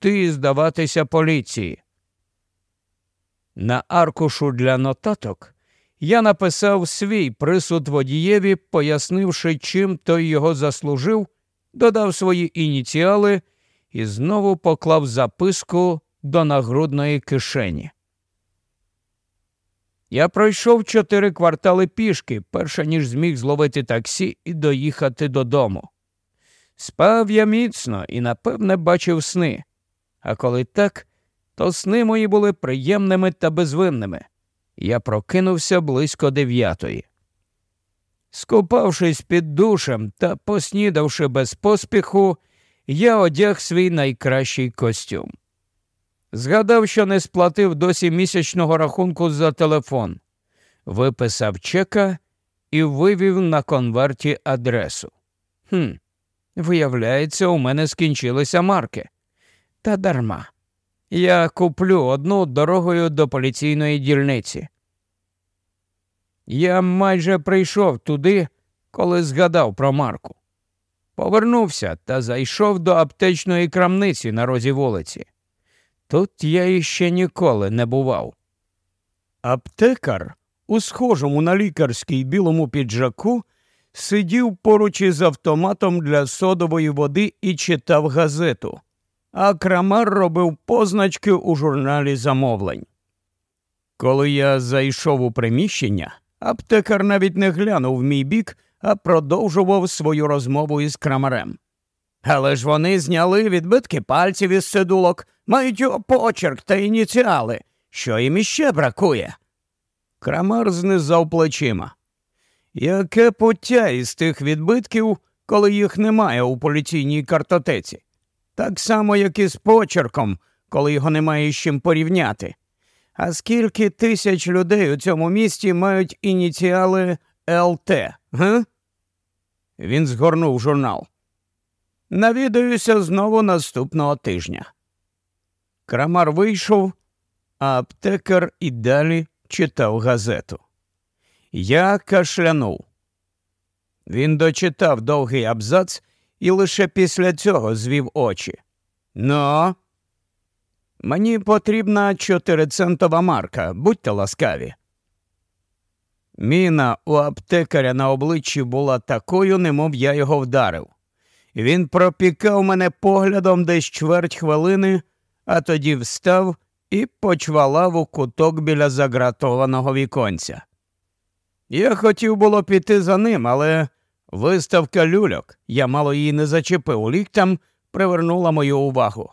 йти і здаватися поліції. На аркушу для нотаток я написав свій присуд водієві, пояснивши, чим той його заслужив, додав свої ініціали і знову поклав записку до нагрудної кишені. Я пройшов чотири квартали пішки, перше ніж зміг зловити таксі і доїхати додому. Спав я міцно і, напевне, бачив сни. А коли так, то сни мої були приємними та безвинними. Я прокинувся близько дев'ятої. Скупавшись під душем та поснідавши без поспіху, я одяг свій найкращий костюм. Згадав, що не сплатив досі місячного рахунку за телефон, виписав чека і вивів на конверті адресу. Хм, виявляється, у мене скінчилися марки. Та дарма. Я куплю одну дорогою до поліційної дільниці. Я майже прийшов туди, коли згадав про Марку. Повернувся та зайшов до аптечної крамниці на розі вулиці. Тут я іще ніколи не бував. Аптекар у схожому на лікарський білому піджаку сидів поруч із автоматом для содової води і читав газету, а крамар робив позначки у журналі замовлень. Коли я зайшов у приміщення, аптекар навіть не глянув в мій бік, а продовжував свою розмову із крамарем. Але ж вони зняли відбитки пальців із сидулок, мають його почерк та ініціали, що їм іще бракує. Крамар знизав плечима. Яке пуття із тих відбитків, коли їх немає у поліційній картотеці? Так само, як і з почерком, коли його немає з чим порівняти. А скільки тисяч людей у цьому місті мають ініціали ЛТ, га? Він згорнув журнал. Навідаюся знову наступного тижня. Крамар вийшов, а аптекар і далі читав газету. Я кашлянув. Він дочитав довгий абзац і лише після цього звів очі. Ну, мені потрібна чотирицентова марка, будьте ласкаві. Міна у аптекаря на обличчі була такою, немов я його вдарив. Він пропікав мене поглядом десь чверть хвилини, а тоді встав і почвалав у куток біля загратованого віконця. Я хотів було піти за ним, але виставка люльок, я мало її не зачепив ліктям, привернула мою увагу.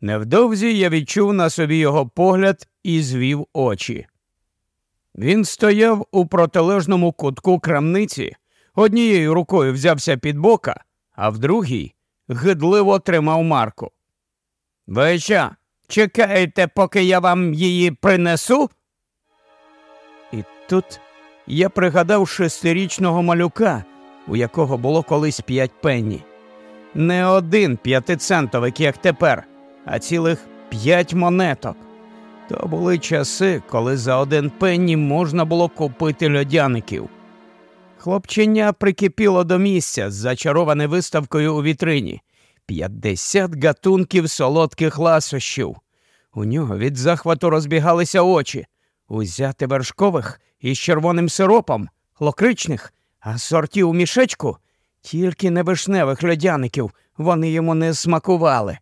Невдовзі я відчув на собі його погляд і звів очі. Він стояв у протилежному кутку крамниці, однією рукою взявся під бока, а в другій гидливо тримав Марку. Ви що, чекаєте, поки я вам її принесу? І тут я пригадав шестирічного малюка, у якого було колись п'ять пенні. Не один п'ятицентовик, як тепер, а цілих п'ять монеток. То були часи, коли за один пенні можна було купити льодяників. Хлопченя прикипіло до місця, зачароване виставкою у вітрині. П'ятдесят гатунків солодких ласощів. У нього від захвату розбігалися очі, узяти вершкових із червоним сиропом, локричних, а сортів у мішечку, тільки не вишневих льодяників вони йому не смакували.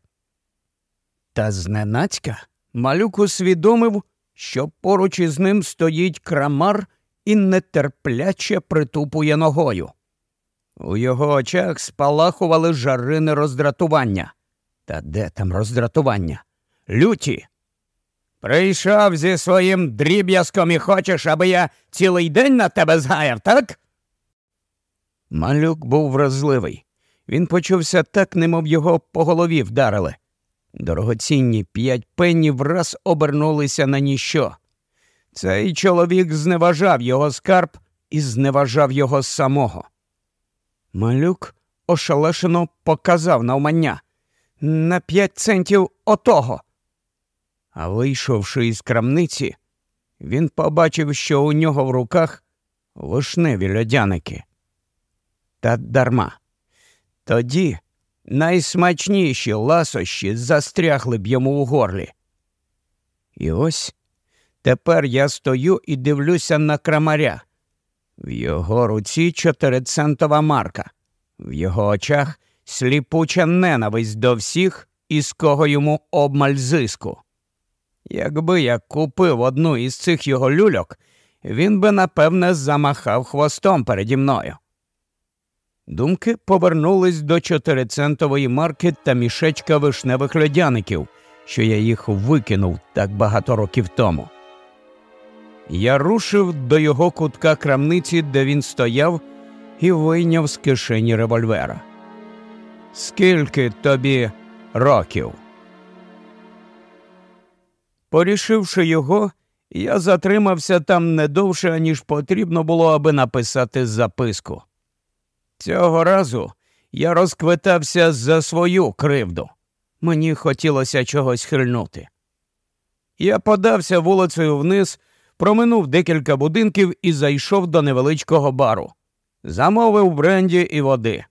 Та зненацька малюк усвідомив, що поруч із ним стоїть крамар і нетерпляче притупує ногою. У його очах спалахували жарини роздратування. Та де там роздратування? Люті. Прийшов зі своїм дріб'язком і хочеш, аби я цілий день на тебе згаяв, так? Малюк був вразливий. Він почувся так, немов його по голові вдарили. Дорогоцінні п'ять пеннів враз обернулися на ніщо. Цей чоловік зневажав його скарб і зневажав його самого. Малюк ошелешено показав навмання на п'ять центів отого. А вийшовши із крамниці, він побачив, що у нього в руках вишневі льодяники. Та дарма. Тоді найсмачніші ласощі застрягли б йому у горлі. І ось тепер я стою і дивлюся на крамаря. В його руці чотирицентова марка, в його очах сліпуча ненависть до всіх, із кого йому обмаль зиску. Якби я купив одну із цих його люльок, він би напевне замахав хвостом переді мною. Думки повернулись до чотирицентової марки та мішечка вишневих льодяників, що я їх викинув так багато років тому. Я рушив до його кутка крамниці, де він стояв, і вийняв з кишені револьвера. Скільки тобі років? Порішивши його, я затримався там не довше, ніж потрібно було, аби написати записку. Цього разу я розквитався за свою кривду. Мені хотілося чогось хильнути. Я подався вулицею вниз, проминув декілька будинків і зайшов до невеличкого бару. Замовив бренді і води.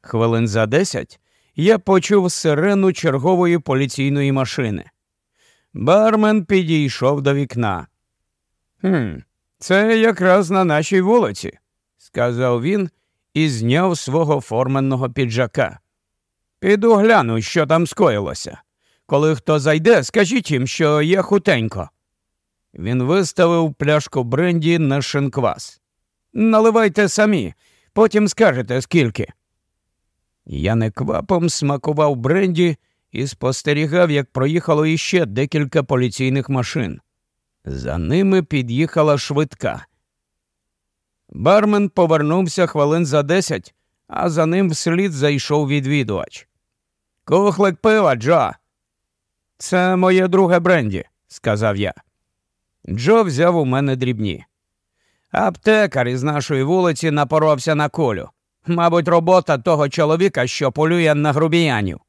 Хвилин за десять я почув сирену чергової поліційної машини. Бармен підійшов до вікна. «Хм, Це якраз на нашій вулиці, сказав він і зняв свого форменного піджака. Піду гляну, що там скоїлося. Коли хто зайде, скажіть їм, що є хутенько. Він виставив пляшку бренді на шинквас. Наливайте самі, потім скажете скільки. Я неквапом смакував бренді і спостерігав, як проїхало іще декілька поліційних машин. За ними під'їхала швидка. Бармен повернувся хвилин за десять, а за ним вслід зайшов відвідувач. Кухлик пива, Джо. Це моє друге бренді, сказав я. Джо взяв у мене дрібні. Аптекар із нашої вулиці напоровся на колю. Мабуть, робота того чоловіка, що полює на грубіянів.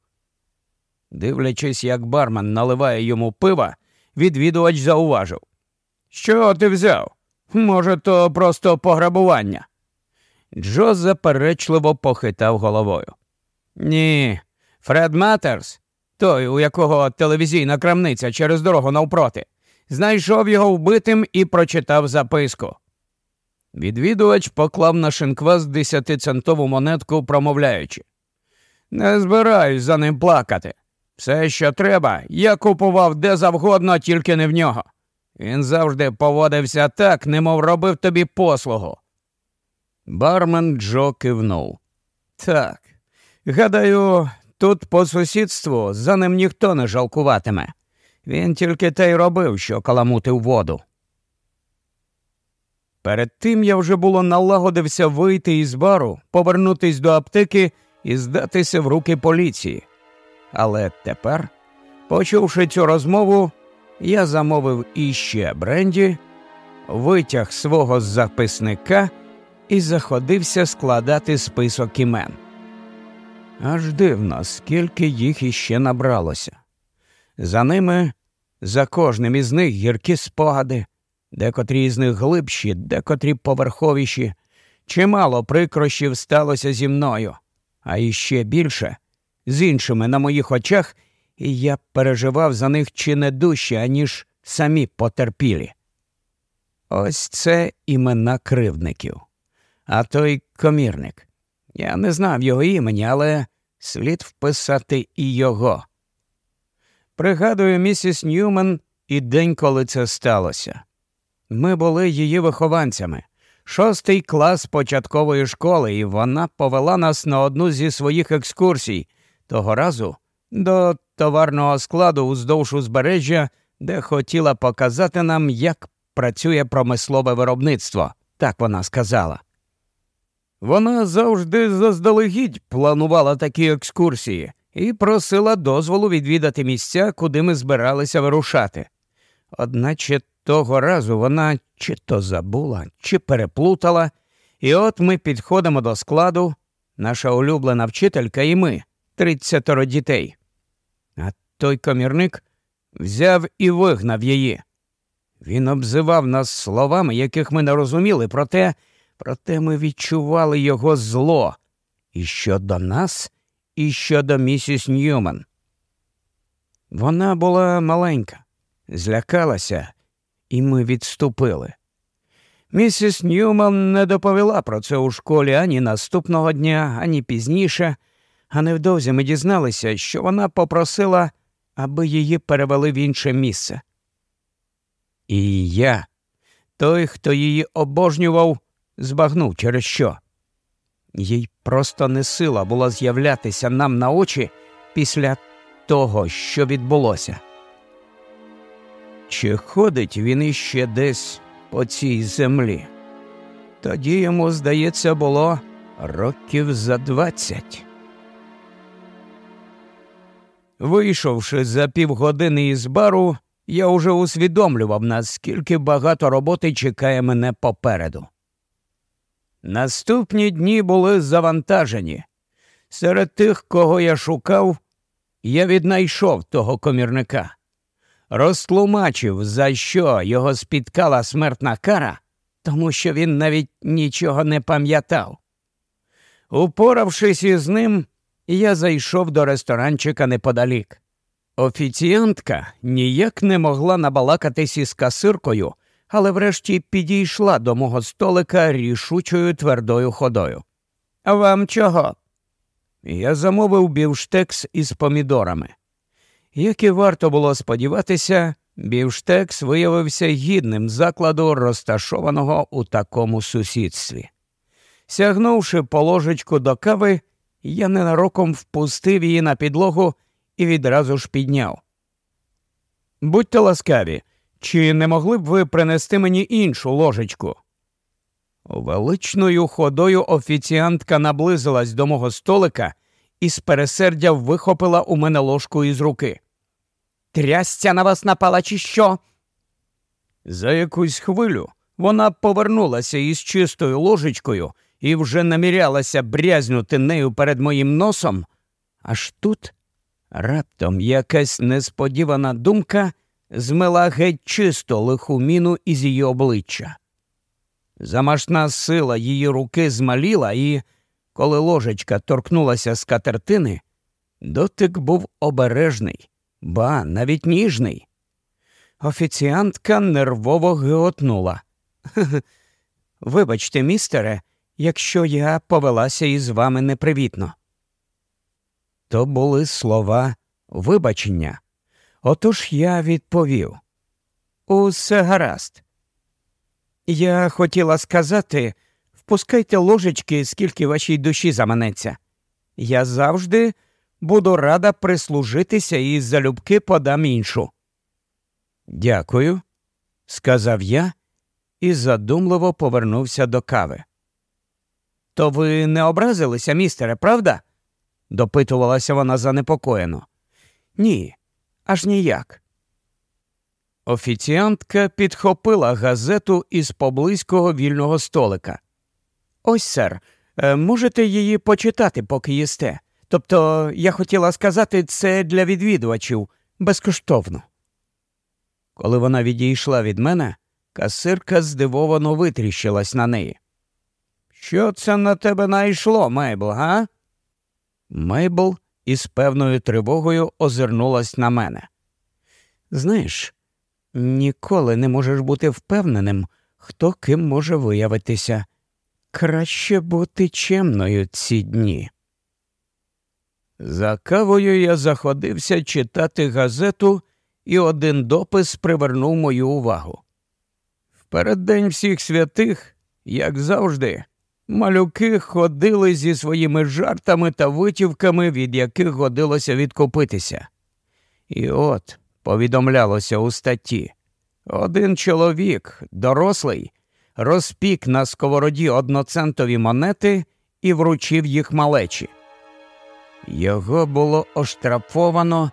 Дивлячись, як бармен наливає йому пива, відвідувач зауважив. Що ти взяв? Може, то просто пограбування? Джо заперечливо похитав головою. Ні, Фред Матерс, той, у якого телевізійна крамниця через дорогу навпроти, знайшов його вбитим і прочитав записку. Відвідувач поклав на шинквас десятицентову монетку, промовляючи. Не збираюсь за ним плакати. Все, що треба, я купував де завгодно, тільки не в нього. Він завжди поводився так, немов робив тобі послугу. Бармен Джо кивнув. Так. Гадаю, тут по сусідству за ним ніхто не жалкуватиме. Він тільки те й робив, що каламутив воду. Перед тим я вже було налагодився вийти із бару, повернутись до аптеки і здатися в руки поліції. Але тепер, почувши цю розмову, я замовив іще бренді, витяг свого записника і заходився складати список імен. Аж дивно, скільки їх іще набралося. За ними, за кожним із них гіркі спогади, декотрі з них глибші, декотрі поверховіші. Чимало прикрощів сталося зі мною, а іще більше з іншими на моїх очах, і я переживав за них чи не дужче, аніж самі потерпілі. Ось це імена кривдників. А той комірник. Я не знав його імені, але слід вписати і його. Пригадую місіс Ньюмен і день, коли це сталося. Ми були її вихованцями, шостий клас початкової школи, і вона повела нас на одну зі своїх екскурсій, того разу до товарного складу уздовж узбережжя, де хотіла показати нам, як працює промислове виробництво, так вона сказала. Вона завжди заздалегідь планувала такі екскурсії і просила дозволу відвідати місця, куди ми збиралися вирушати. Одначе того разу вона чи то забула, чи переплутала, і от ми підходимо до складу, наша улюблена вчителька і ми, тридцятеро дітей. Той комірник взяв і вигнав її. Він обзивав нас словами, яких ми не розуміли, проте, проте ми відчували його зло і щодо нас, і щодо місіс Ньюман. Вона була маленька, злякалася, і ми відступили. Місіс Ньюман не доповіла про це у школі ані наступного дня, ані пізніше, а невдовзі ми дізналися, що вона попросила, аби її перевели в інше місце. І я, той, хто її обожнював, збагнув через що. Їй просто не сила була з'являтися нам на очі після того, що відбулося. Чи ходить він іще десь по цій землі? Тоді йому, здається, було років за двадцять. Вийшовши за півгодини із бару, я уже усвідомлював, наскільки багато роботи чекає мене попереду. Наступні дні були завантажені. Серед тих, кого я шукав, я віднайшов того комірника, розтлумачив, за що його спіткала смертна кара, тому що він навіть нічого не пам'ятав. Упоравшись із ним, я зайшов до ресторанчика неподалік. Офіціантка ніяк не могла набалакатись із касиркою, але врешті підійшла до мого столика рішучою твердою ходою. Вам чого? Я замовив бівштекс із помідорами. Як і варто було сподіватися, бівштекс виявився гідним закладу, розташованого у такому сусідстві. Сягнувши по ложечку до кави, я ненароком впустив її на підлогу і відразу ж підняв. Будьте ласкаві, чи не могли б ви принести мені іншу ложечку? Величною ходою офіціантка наблизилась до мого столика і з пересердя вихопила у мене ложку із руки. Трясця на вас напала, чи що? За якусь хвилю вона повернулася із чистою ложечкою і вже намірялася брязнути нею перед моїм носом, аж тут раптом якась несподівана думка змила геть чисто лиху міну із її обличчя. Замашна сила її руки змаліла, і, коли ложечка торкнулася з катертини, дотик був обережний, ба навіть ніжний. Офіціантка нервово геотнула. Вибачте, містере, якщо я повелася із вами непривітно. То були слова вибачення. Отож я відповів Усе гаразд. Я хотіла сказати впускайте ложечки, скільки вашій душі заманеться. Я завжди буду рада прислужитися і залюбки подам іншу. Дякую, сказав я і задумливо повернувся до кави. То ви не образилися, містере, правда? допитувалася вона занепокоєно. Ні, аж ніяк. Офіціантка підхопила газету із поблизького вільного столика. Ось, сер, е, можете її почитати, поки їсте. Тобто, я хотіла сказати, це для відвідувачів безкоштовно. Коли вона відійшла від мене, касирка здивовано витріщилась на неї. Що це на тебе найшло, Мейбл, га? Мейбл із певною тривогою озирнулась на мене. Знаєш, ніколи не можеш бути впевненим, хто ким може виявитися. Краще бути чемною ці дні. За кавою я заходився читати газету, і один допис привернув мою увагу. В переддень всіх святих, як завжди, Малюки ходили зі своїми жартами та витівками, від яких годилося відкупитися. І от повідомлялося у статті один чоловік, дорослий, розпік на сковороді одноцентові монети і вручив їх малечі. Його було оштрафовано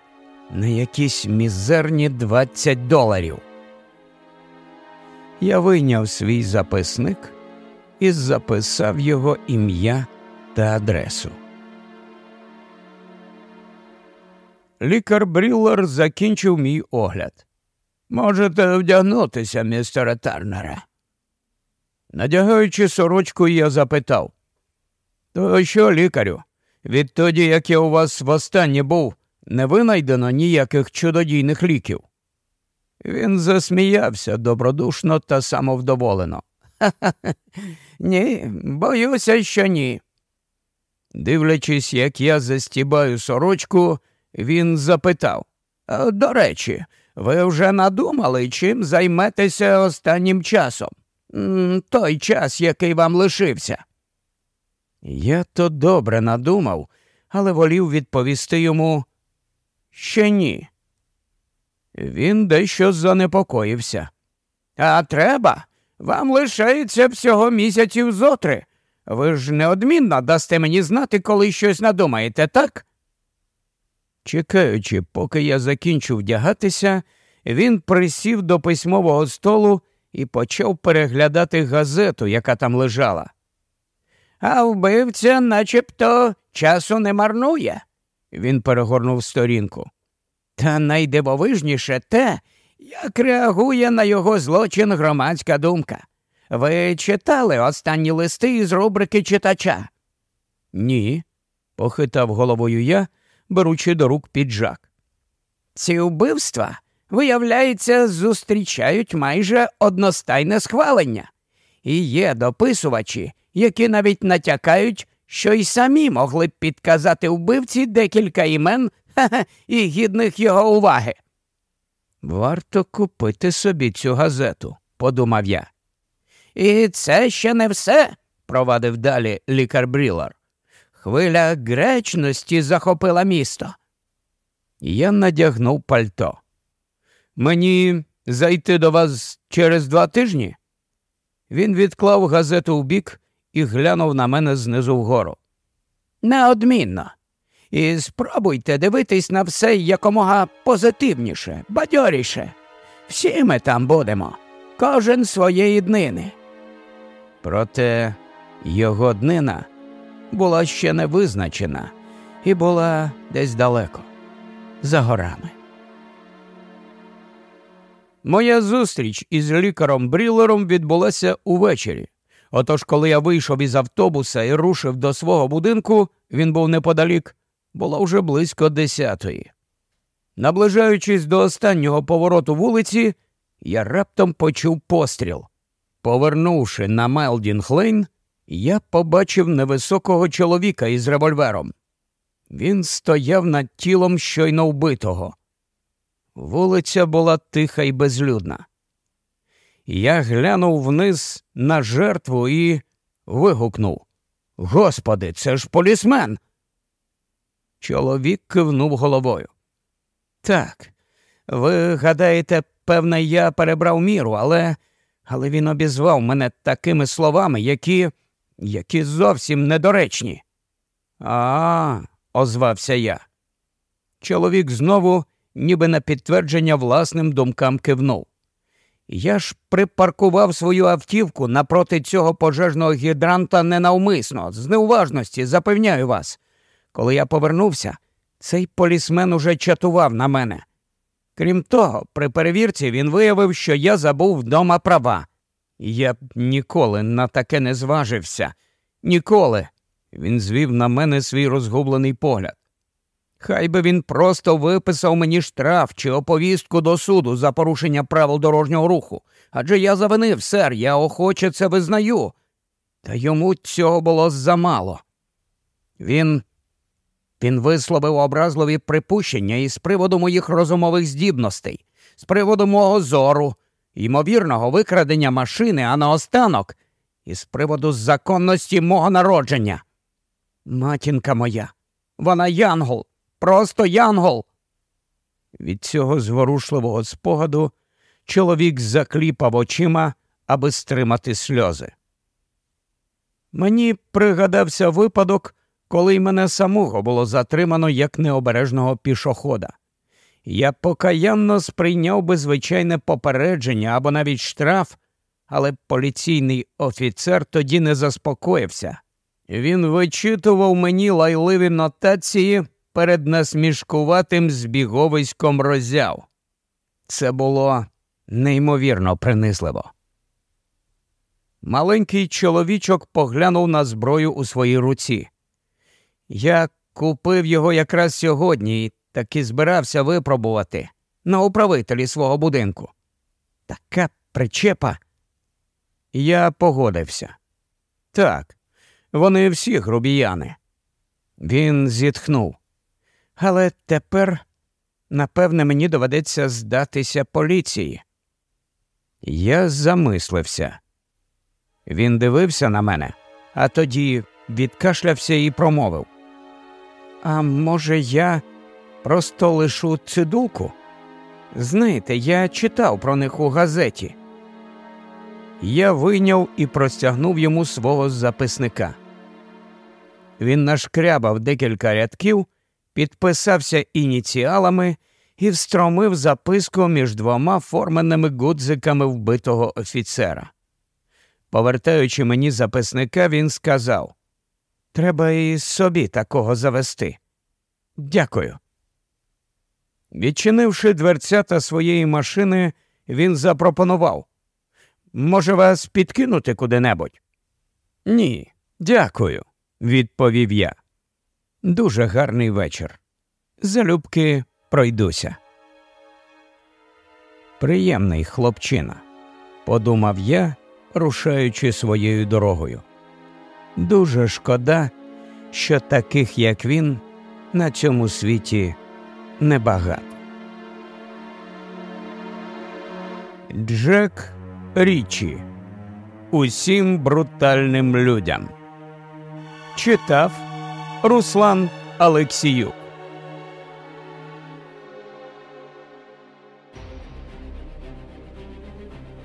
на якісь мізерні 20 доларів. Я вийняв свій записник і записав його ім'я та адресу. Лікар Бріллер закінчив мій огляд. Можете вдягнутися, містере Тернере. Надягаючи сорочку, я запитав То що, лікарю? Відтоді, як я у вас востаннє був, не винайдено ніяких чудодійних ліків. Він засміявся добродушно та самовдоволено. Ні, боюся, що ні. Дивлячись, як я застібаю сорочку, він запитав До речі, ви вже надумали, чим займетеся останнім часом? Той час, який вам лишився. Я то добре надумав, але волів відповісти йому ще ні. Він дещо занепокоївся. А треба. Вам лишається всього місяців зотри. Ви ж неодмінно дасте мені знати, коли щось надумаєте, так? Чекаючи, поки я закінчу вдягатися, він присів до письмового столу і почав переглядати газету, яка там лежала. А вбивця начебто часу не марнує. Він перегорнув сторінку. Та найдивовижніше те, як реагує на його злочин громадська думка. Ви читали останні листи із рубрики читача? Ні, похитав головою я, беручи до рук піджак. Ці вбивства, виявляється, зустрічають майже одностайне схвалення, і є дописувачі, які навіть натякають, що й самі могли б підказати вбивці декілька імен ха -ха, і гідних його уваги. Варто купити собі цю газету, подумав я. І це ще не все, провадив далі лікар Брілар. Хвиля гречності захопила місто. Я надягнув пальто. Мені зайти до вас через два тижні? Він відклав газету в бік і глянув на мене знизу вгору. Неодмінно. І спробуйте дивитись на все якомога позитивніше, бадьоріше. Всі ми там будемо, кожен своєї днини. Проте його днина була ще не визначена і була десь далеко, за горами. Моя зустріч із лікаром Брілером відбулася увечері. Отож, коли я вийшов із автобуса і рушив до свого будинку, він був неподалік, було вже близько десятої. Наближаючись до останнього повороту вулиці, я раптом почув постріл. Повернувши на Мелдінг Лейн, я побачив невисокого чоловіка із револьвером. Він стояв над тілом щойно вбитого. Вулиця була тиха і безлюдна. Я глянув вниз на жертву і вигукнув Господи, це ж полісмен. Чоловік кивнув головою. Так, ви гадаєте, певне, я перебрав міру, але але він обізвав мене такими словами, які які зовсім недоречні. А, озвався я. Чоловік знову, ніби на підтвердження власним думкам кивнув. Я ж припаркував свою автівку напроти цього пожежного гідранта ненавмисно, з неуважності, запевняю вас. Коли я повернувся, цей полісмен уже чатував на мене. Крім того, при перевірці він виявив, що я забув вдома права. Я б ніколи на таке не зважився. Ніколи. Він звів на мене свій розгублений погляд. Хай би він просто виписав мені штраф чи оповістку до суду за порушення правил дорожнього руху. Адже я завинив, сер, я охоче це визнаю. Та йому цього було замало. Він він висловив образливі припущення із приводу моїх розумових здібностей, з приводу мого зору, ймовірного викрадення машини, а наостанок, і з приводу законності мого народження. Матінка моя, вона янгол, просто янгол. Від цього зворушливого спогаду чоловік закліпав очима, аби стримати сльози. Мені пригадався випадок, коли й мене самого було затримано як необережного пішохода. Я покаянно сприйняв би звичайне попередження або навіть штраф, але поліційний офіцер тоді не заспокоївся. Він вичитував мені лайливі нотації перед насмішкуватим збіговиськом роззяв. Це було неймовірно принизливо. Маленький чоловічок поглянув на зброю у своїй руці. Я купив його якраз сьогодні і таки збирався випробувати на управителі свого будинку. Така причепа. Я погодився. Так, вони всі грубіяни. Він зітхнув. Але тепер, напевне, мені доведеться здатися поліції. Я замислився. Він дивився на мене, а тоді відкашлявся і промовив. А може, я просто лишу цидулку? Знаєте, я читав про них у газеті. Я вийняв і простягнув йому свого записника. Він нашкрябав декілька рядків, підписався ініціалами і встромив записку між двома форменними гудзиками вбитого офіцера. Повертаючи мені записника, він сказав Треба і собі такого завести. Дякую. Відчинивши дверцята своєї машини, він запропонував Може, вас підкинути куди-небудь? Ні, дякую, відповів я. Дуже гарний вечір. Залюбки пройдуся. Приємний хлопчина, подумав я, рушаючи своєю дорогою. Дуже шкода, що таких, як він, на цьому світі небагато. Джек Річі. Усім брутальним людям. Читав Руслан Алексіюк.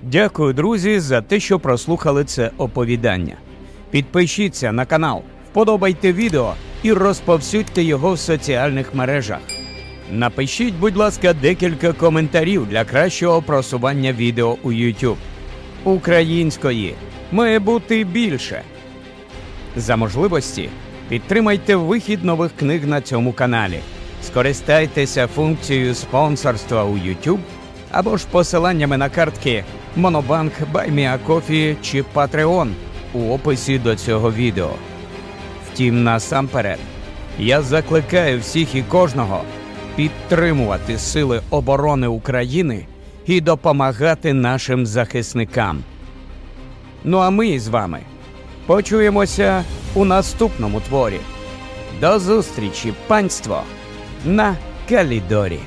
Дякую, друзі, за те, що прослухали це оповідання. Підпишіться на канал, вподобайте відео і розповсюдьте його в соціальних мережах. Напишіть, будь ласка, декілька коментарів для кращого просування відео у YouTube. Української має бути більше. За можливості підтримайте вихід нових книг на цьому каналі. Скористайтеся функцією спонсорства у YouTube або ж посиланнями на картки Монобанк, Buy Me a Coffee чи Patreon у описі до цього відео. Втім, насамперед, я закликаю всіх і кожного підтримувати Сили оборони України і допомагати нашим захисникам. Ну а ми з вами почуємося у наступному творі. До зустрічі, панство, на Калідорі.